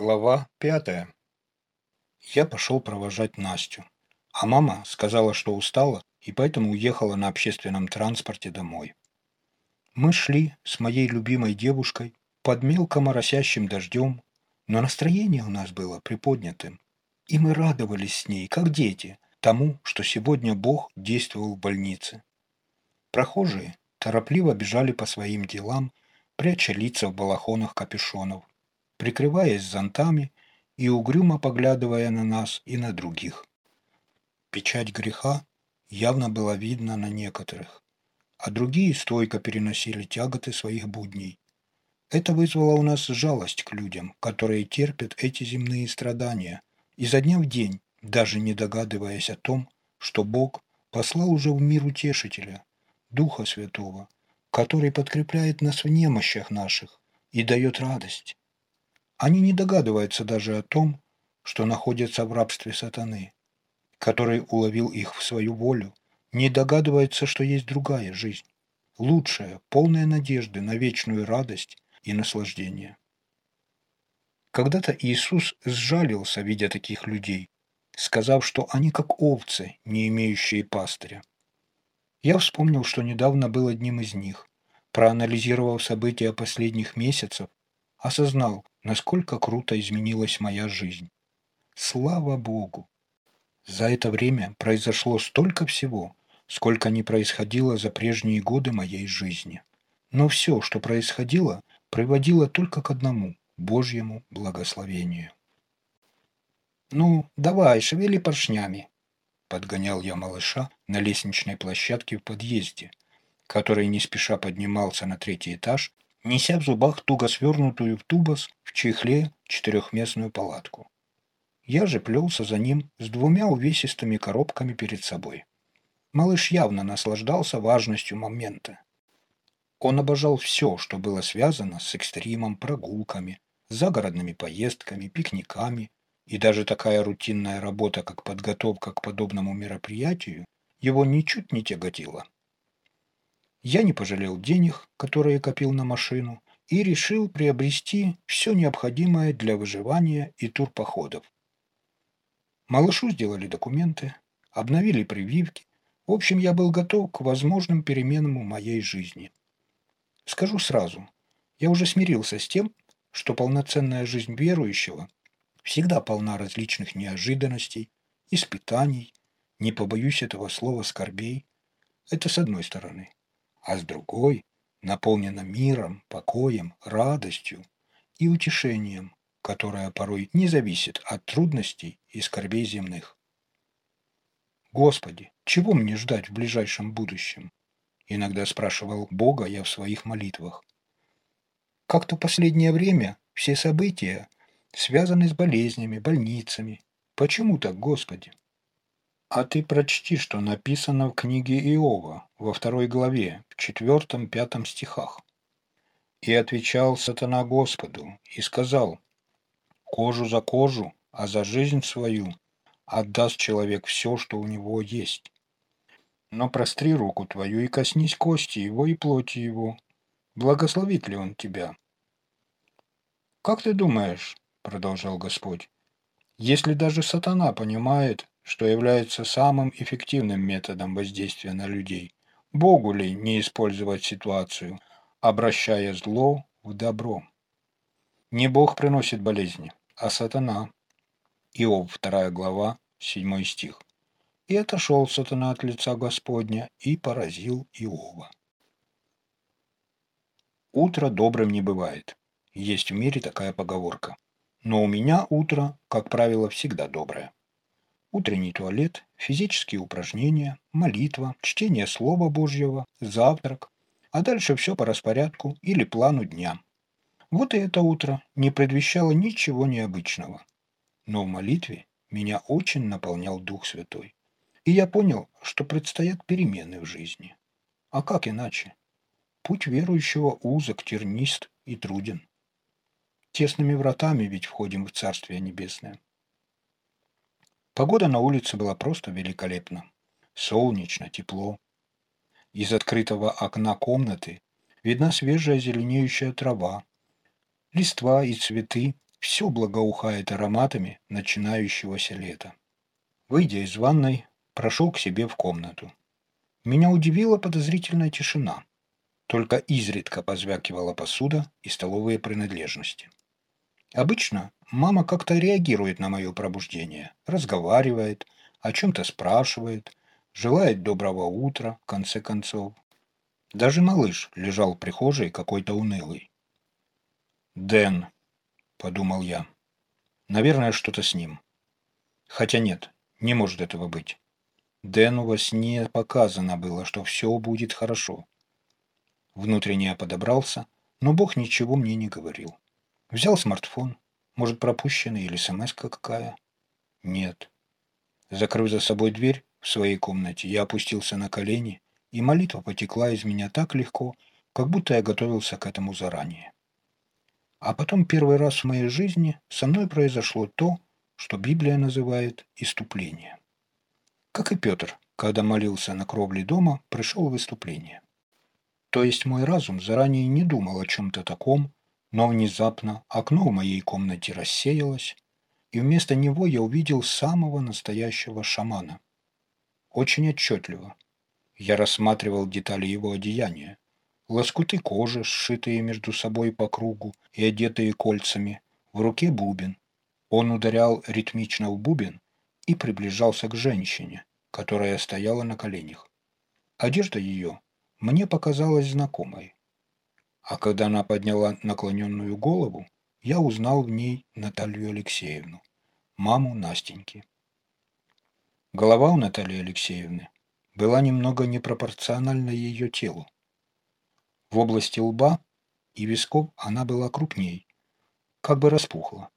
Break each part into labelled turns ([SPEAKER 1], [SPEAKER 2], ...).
[SPEAKER 1] Глава пятая. Я пошел провожать Настю, а мама сказала, что устала, и поэтому уехала на общественном транспорте домой. Мы шли с моей любимой девушкой под мелко моросящим дождем, но настроение у нас было приподнятым, и мы радовались с ней, как дети, тому, что сегодня Бог действовал в больнице. Прохожие торопливо бежали по своим делам, пряча лица в балахонах капюшонов прикрываясь зонтами и угрюмо поглядывая на нас и на других. Печать греха явно была видна на некоторых, а другие стойко переносили тяготы своих будней. Это вызвало у нас жалость к людям, которые терпят эти земные страдания, изо дня в день, даже не догадываясь о том, что Бог послал уже в мир утешителя, Духа Святого, который подкрепляет нас в немощах наших и дает радость. Они не догадываются даже о том, что находятся в рабстве сатаны, который уловил их в свою волю, не догадываются, что есть другая жизнь, лучшая, полная надежды на вечную радость и наслаждение. Когда-то Иисус сжалился, видя таких людей, сказав, что они как овцы, не имеющие пастыря. Я вспомнил, что недавно был одним из них, проанализировав события последних месяцев, осознал, насколько круто изменилась моя жизнь. Слава Богу! За это время произошло столько всего, сколько не происходило за прежние годы моей жизни. Но все, что происходило, приводило только к одному – Божьему благословению. «Ну, давай, шевели поршнями!» – подгонял я малыша на лестничной площадке в подъезде, который не спеша поднимался на третий этаж неся в зубах туго свернутую в тубас в чехле четырехместную палатку. Я же плелся за ним с двумя увесистыми коробками перед собой. Малыш явно наслаждался важностью момента. Он обожал все, что было связано с экстримом, прогулками, загородными поездками, пикниками, и даже такая рутинная работа, как подготовка к подобному мероприятию, его ничуть не тяготила. Я не пожалел денег, которые копил на машину, и решил приобрести все необходимое для выживания и турпоходов. Малышу сделали документы, обновили прививки. В общем, я был готов к возможным переменам в моей жизни. Скажу сразу, я уже смирился с тем, что полноценная жизнь верующего всегда полна различных неожиданностей, испытаний, не побоюсь этого слова скорбей. Это с одной стороны а с другой наполнена миром, покоем, радостью и утешением, которое порой не зависит от трудностей и скорбей земных. Господи, чего мне ждать в ближайшем будущем? Иногда спрашивал Бога я в своих молитвах. Как-то последнее время все события связаны с болезнями, больницами. Почему так, Господи? А ты прочти, что написано в книге Иова, во второй главе, в четвертом-пятом стихах. «И отвечал сатана Господу, и сказал, кожу за кожу, а за жизнь свою отдаст человек все, что у него есть. Но простри руку твою и коснись кости его и плоти его. Благословит ли он тебя?» «Как ты думаешь, — продолжал Господь, — если даже сатана понимает, что является самым эффективным методом воздействия на людей. Богу ли не использовать ситуацию, обращая зло в добро? Не Бог приносит болезни, а сатана. Иов, вторая глава, седьмой стих. И отошел сатана от лица Господня и поразил Иова. Утро добрым не бывает. Есть в мире такая поговорка. Но у меня утро, как правило, всегда доброе. Утренний туалет, физические упражнения, молитва, чтение Слова Божьего, завтрак, а дальше все по распорядку или плану дня. Вот и это утро не предвещало ничего необычного. Но в молитве меня очень наполнял Дух Святой. И я понял, что предстоят перемены в жизни. А как иначе? Путь верующего узок, тернист и труден. Тесными вратами ведь входим в Царствие Небесное. Погода на улице была просто великолепна. Солнечно, тепло. Из открытого окна комнаты видна свежая зеленеющая трава. Листва и цветы Все благоухает ароматами начинающегося лета. Выйдя из ванной, прошел к себе в комнату. Меня удивила подозрительная тишина. Только изредка позвякивала посуда и столовые принадлежности. Обычно мама как-то реагирует на мое пробуждение, разговаривает, о чем-то спрашивает, желает доброго утра, в конце концов. Даже малыш лежал в прихожей какой-то унылый. «Дэн», — подумал я, — «наверное, что-то с ним». Хотя нет, не может этого быть. Дэну во сне показано было, что все будет хорошо. Внутренне я подобрался, но Бог ничего мне не говорил. Взял смартфон. Может, пропущенный или смс какая? Нет. Закрыв за собой дверь в своей комнате, я опустился на колени, и молитва потекла из меня так легко, как будто я готовился к этому заранее. А потом первый раз в моей жизни со мной произошло то, что Библия называет иступление. Как и Петр, когда молился на кровле дома, пришел выступление. То есть мой разум заранее не думал о чем-то таком, но внезапно окно в моей комнате рассеялось, и вместо него я увидел самого настоящего шамана. Очень отчетливо. Я рассматривал детали его одеяния. Лоскуты кожи, сшитые между собой по кругу и одетые кольцами, в руке бубен. Он ударял ритмично в бубен и приближался к женщине, которая стояла на коленях. Одежда ее мне показалась знакомой. А когда она подняла наклоненную голову, я узнал в ней Наталью Алексеевну, маму Настеньки. Голова у Натальи Алексеевны была немного непропорциональна ее телу. В области лба и висков она была крупней, как бы распухла.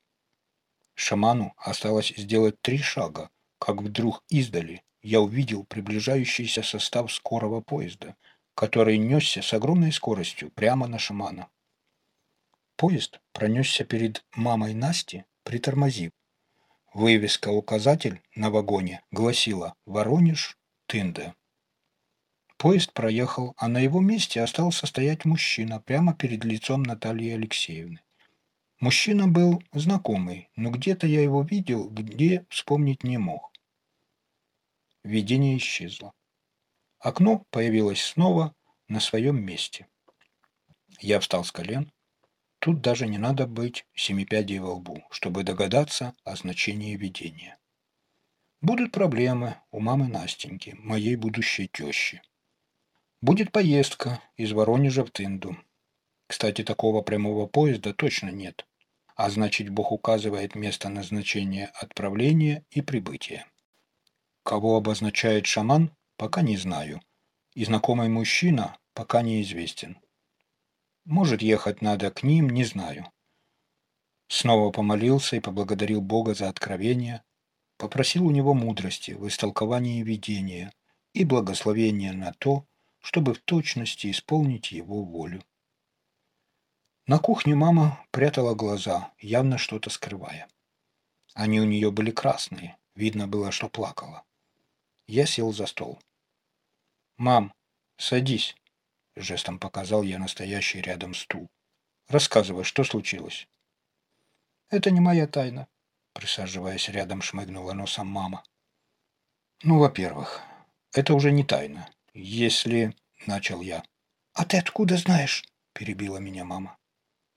[SPEAKER 1] Шаману осталось сделать три шага, как вдруг издали я увидел приближающийся состав скорого поезда, который несся с огромной скоростью прямо на шамана. Поезд пронесся перед мамой Насти, притормозив. Вывеска-указатель на вагоне гласила «Воронеж, Тында». Поезд проехал, а на его месте остался стоять мужчина прямо перед лицом Натальи Алексеевны. Мужчина был знакомый, но где-то я его видел, где вспомнить не мог. Видение исчезло. Окно появилось снова на своем месте. Я встал с колен. Тут даже не надо быть семипядей во лбу, чтобы догадаться о значении видения. Будут проблемы у мамы Настеньки, моей будущей тещи. Будет поездка из Воронежа в Тынду. Кстати, такого прямого поезда точно нет а значит Бог указывает место назначения отправления и прибытия. Кого обозначает шаман, пока не знаю, и знакомый мужчина пока неизвестен. Может, ехать надо к ним, не знаю. Снова помолился и поблагодарил Бога за откровение, попросил у него мудрости в истолковании видения и благословения на то, чтобы в точности исполнить его волю. На кухне мама прятала глаза, явно что-то скрывая. Они у нее были красные, видно было, что плакала. Я сел за стол. «Мам, садись», — жестом показал я настоящий рядом стул. «Рассказывай, что случилось?» «Это не моя тайна», — присаживаясь рядом, шмыгнула носом мама. «Ну, во-первых, это уже не тайна. Если...» — начал я. «А ты откуда знаешь?» — перебила меня мама.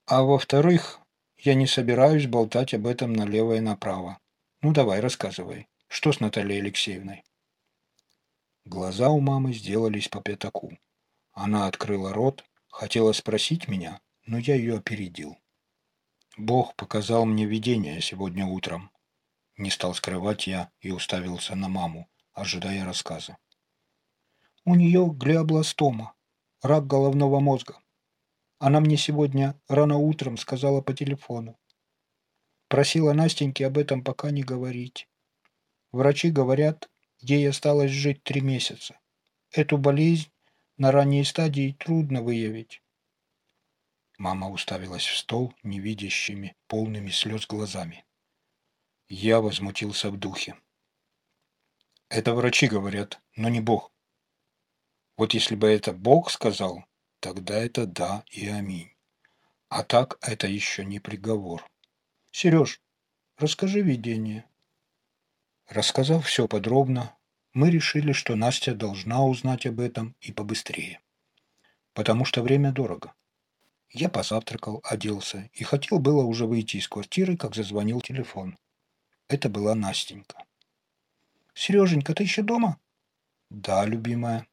[SPEAKER 1] А во-вторых, я не собираюсь болтать об этом налево и направо. Ну давай, рассказывай, что с Натальей Алексеевной? Глаза у мамы сделались по пятаку. Она открыла рот, хотела спросить меня, но я ее опередил. Бог показал мне видение сегодня утром. Не стал скрывать я и уставился на маму, ожидая рассказа. У нее глиобластома, рак головного мозга. Она мне сегодня рано утром сказала по телефону. Просила Настеньке об этом пока не говорить. Врачи говорят, ей осталось жить три месяца. Эту болезнь на ранней стадии трудно выявить. Мама уставилась в стол невидящими, полными слез глазами. Я возмутился в духе. Это врачи говорят, но не Бог. Вот если бы это Бог сказал, тогда это да и аминь. А так это еще не приговор. Сереж, расскажи видение. Рассказав все подробно, мы решили, что Настя должна узнать об этом и побыстрее. Потому что время дорого. Я позавтракал, оделся и хотел было уже выйти из квартиры, как зазвонил телефон. Это была Настенька. «Сереженька, ты еще дома?» «Да, любимая».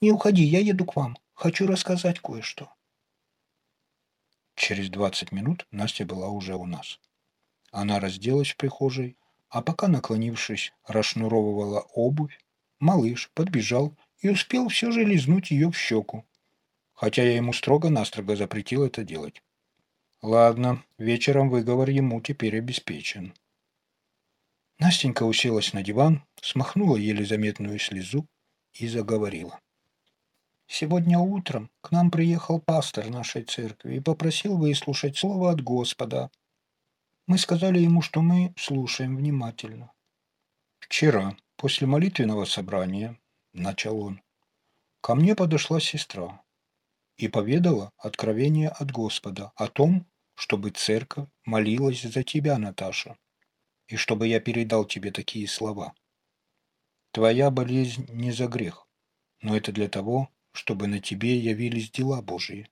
[SPEAKER 1] «Не уходи, я еду к вам. Хочу рассказать кое-что». Через двадцать минут Настя была уже у нас. Она разделась в прихожей, а пока, наклонившись, расшнуровывала обувь, малыш подбежал и успел все же лизнуть ее в щеку, хотя я ему строго-настрого запретил это делать. Ладно, вечером выговор ему теперь обеспечен. Настенька уселась на диван, смахнула еле заметную слезу и заговорила. Сегодня утром к нам приехал пастор нашей церкви и попросил выслушать слово от Господа. Мы сказали ему, что мы слушаем внимательно. Вчера, после молитвенного собрания, начал он, ко мне подошла сестра и поведала откровение от Господа о том, чтобы церковь молилась за тебя, Наташа, и чтобы я передал тебе такие слова. Твоя болезнь не за грех, но это для того, чтобы на тебе явились дела Божии.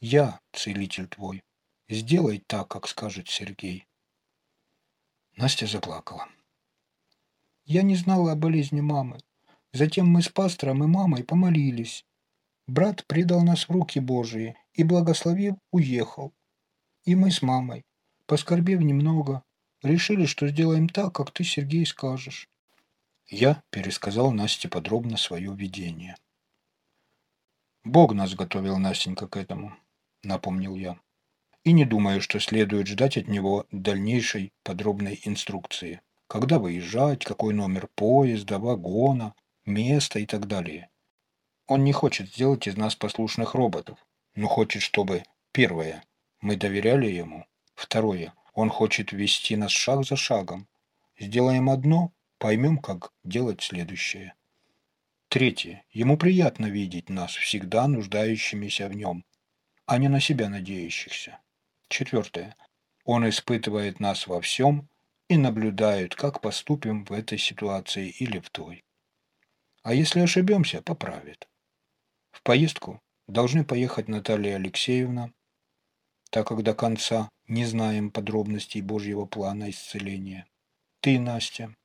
[SPEAKER 1] Я, целитель твой, сделай так, как скажет Сергей. Настя заплакала. Я не знала о болезни мамы. Затем мы с пастором и мамой помолились. Брат предал нас в руки Божии и, благословив, уехал. И мы с мамой, поскорбев немного, решили, что сделаем так, как ты, Сергей, скажешь. Я пересказал Насте подробно свое видение. «Бог нас готовил, Настенька, к этому», — напомнил я. «И не думаю, что следует ждать от него дальнейшей подробной инструкции. Когда выезжать, какой номер поезда, вагона, место и так далее. Он не хочет сделать из нас послушных роботов, но хочет, чтобы, первое, мы доверяли ему, второе, он хочет вести нас шаг за шагом. Сделаем одно, поймем, как делать следующее. Третье, ему приятно видеть нас, всегда нуждающимися в нем, а не на себя надеющихся. Четвертое, он испытывает нас во всем и наблюдает, как поступим в этой ситуации или в той. А если ошибемся, поправит. В поездку должны поехать Наталья Алексеевна, так как до конца не знаем подробностей Божьего плана исцеления. Ты, Настя,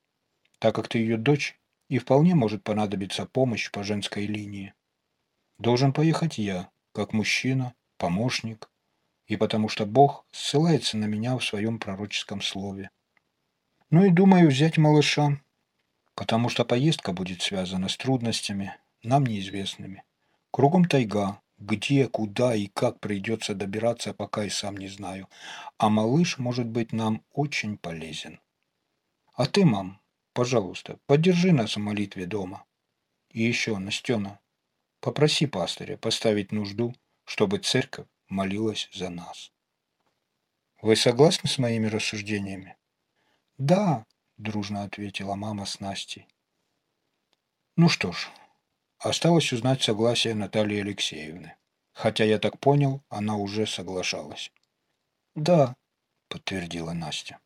[SPEAKER 1] так как ты ее дочь, и вполне может понадобиться помощь по женской линии. Должен поехать я, как мужчина, помощник, и потому что Бог ссылается на меня в своем пророческом слове. Ну и думаю взять малыша, потому что поездка будет связана с трудностями, нам неизвестными. Кругом тайга, где, куда и как придется добираться, пока и сам не знаю. А малыш может быть нам очень полезен. А ты, мам, пожалуйста, поддержи нас в молитве дома. И еще, Настена, попроси пастыря поставить нужду, чтобы церковь молилась за нас. Вы согласны с моими рассуждениями? Да, дружно ответила мама с Настей. Ну что ж, Осталось узнать согласие Натальи Алексеевны. Хотя я так понял, она уже соглашалась. «Да», — подтвердила Настя.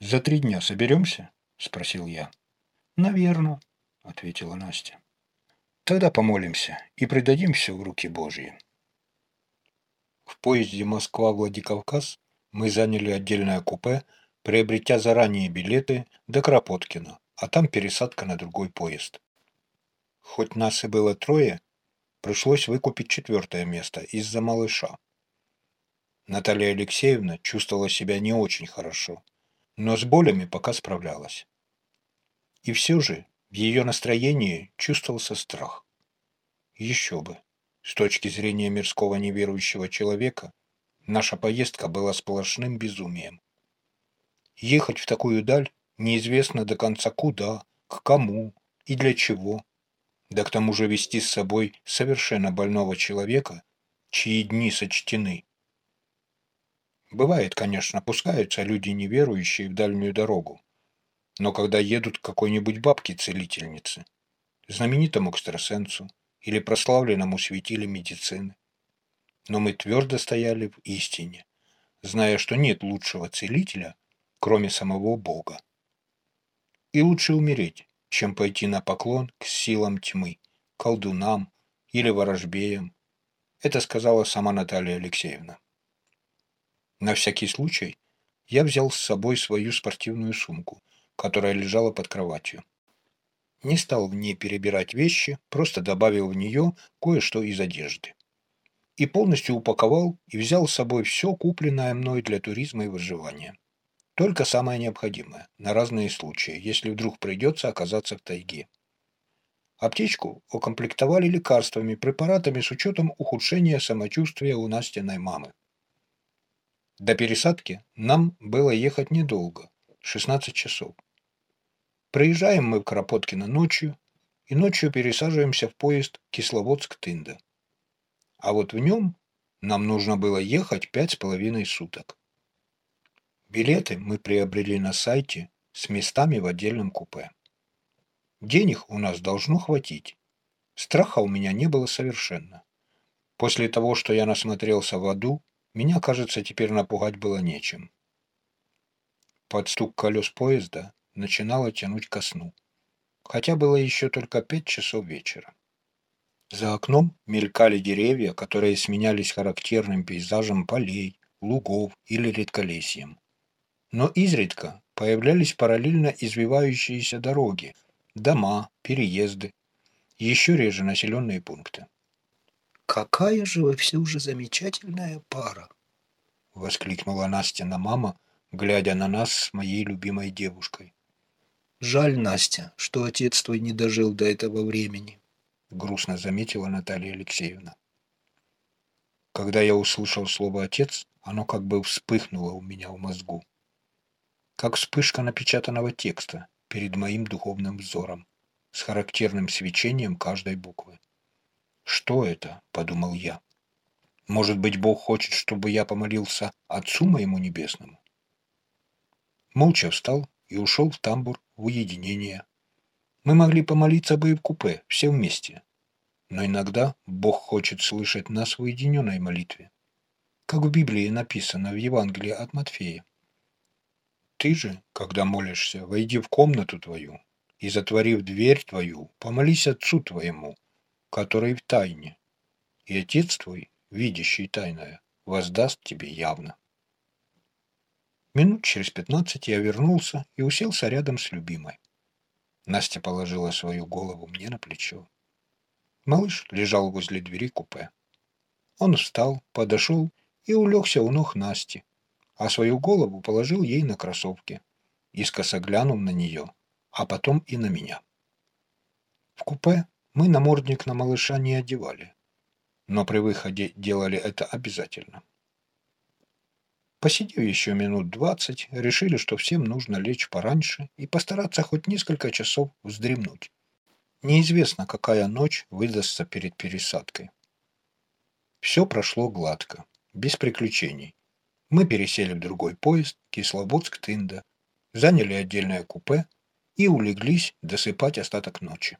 [SPEAKER 1] «За три дня соберемся?» — спросил я. «Наверно», — ответила Настя. «Тогда помолимся и предадим все в руки Божьи». В поезде Москва-Владикавказ мы заняли отдельное купе, приобретя заранее билеты до Кропоткина, а там пересадка на другой поезд. Хоть нас и было трое, пришлось выкупить четвертое место из-за малыша. Наталья Алексеевна чувствовала себя не очень хорошо, но с болями пока справлялась. И все же в ее настроении чувствовался страх. Еще бы. С точки зрения мирского неверующего человека, наша поездка была сплошным безумием. Ехать в такую даль неизвестно до конца куда, к кому и для чего – да к тому же вести с собой совершенно больного человека, чьи дни сочтены. Бывает, конечно, пускаются люди неверующие в дальнюю дорогу, но когда едут к какой-нибудь бабке-целительнице, знаменитому экстрасенсу или прославленному светиле медицины. Но мы твердо стояли в истине, зная, что нет лучшего целителя, кроме самого Бога. И лучше умереть, чем пойти на поклон к силам тьмы, колдунам или ворожбеям. Это сказала сама Наталья Алексеевна. На всякий случай я взял с собой свою спортивную сумку, которая лежала под кроватью. Не стал в ней перебирать вещи, просто добавил в нее кое-что из одежды. И полностью упаковал и взял с собой все купленное мной для туризма и выживания. Только самое необходимое, на разные случаи, если вдруг придется оказаться в тайге. Аптечку укомплектовали лекарствами, препаратами с учетом ухудшения самочувствия у Настиной мамы. До пересадки нам было ехать недолго, 16 часов. Проезжаем мы Кропоткино ночью, и ночью пересаживаемся в поезд Кисловодск-Тында. А вот в нем нам нужно было ехать пять с половиной суток. Билеты мы приобрели на сайте с местами в отдельном купе. Денег у нас должно хватить. Страха у меня не было совершенно. После того, что я насмотрелся в аду, меня, кажется, теперь напугать было нечем. Под стук колес поезда начинало тянуть ко сну. Хотя было еще только пять часов вечера. За окном мелькали деревья, которые сменялись характерным пейзажем полей, лугов или редколесьем. Но изредка появлялись параллельно извивающиеся дороги, дома, переезды, еще реже населенные пункты.
[SPEAKER 2] «Какая же вы все уже замечательная пара!»
[SPEAKER 1] — воскликнула Настина мама, глядя на нас с моей любимой девушкой.
[SPEAKER 2] «Жаль, Настя, что отец твой не дожил до этого времени», —
[SPEAKER 1] грустно заметила Наталья Алексеевна. Когда я услышал слово «отец», оно как бы вспыхнуло у меня в мозгу. Как вспышка напечатанного текста перед моим духовным взором, с характерным свечением каждой буквы. «Что это?» — подумал я. «Может быть, Бог хочет, чтобы я помолился Отцу моему Небесному?» Молча встал и ушел в тамбур в уединение. Мы могли помолиться бы и в купе, все вместе. Но иногда Бог хочет слышать нас в уединенной молитве. Как в Библии написано в Евангелии от Матфея. Ты же, когда молишься, войди в комнату твою и, затворив дверь твою, помолись Отцу твоему, который в тайне, и Отец твой, видящий тайное, воздаст тебе явно. Минут через пятнадцать я вернулся и уселся рядом с любимой. Настя положила свою голову мне на плечо. Малыш лежал возле двери купе. Он встал, подошел и улегся у ног Насти, а свою голову положил ей на кроссовки, искоса глянув на нее, а потом и на меня. В купе мы намордник на малыша не одевали, но при выходе делали это обязательно. Посидев еще минут двадцать, решили, что всем нужно лечь пораньше и постараться хоть несколько часов вздремнуть. Неизвестно, какая ночь выдастся перед пересадкой. Все прошло гладко, без приключений. Мы пересели в другой поезд, Кисловодск-Тында, заняли отдельное купе и улеглись досыпать остаток ночи.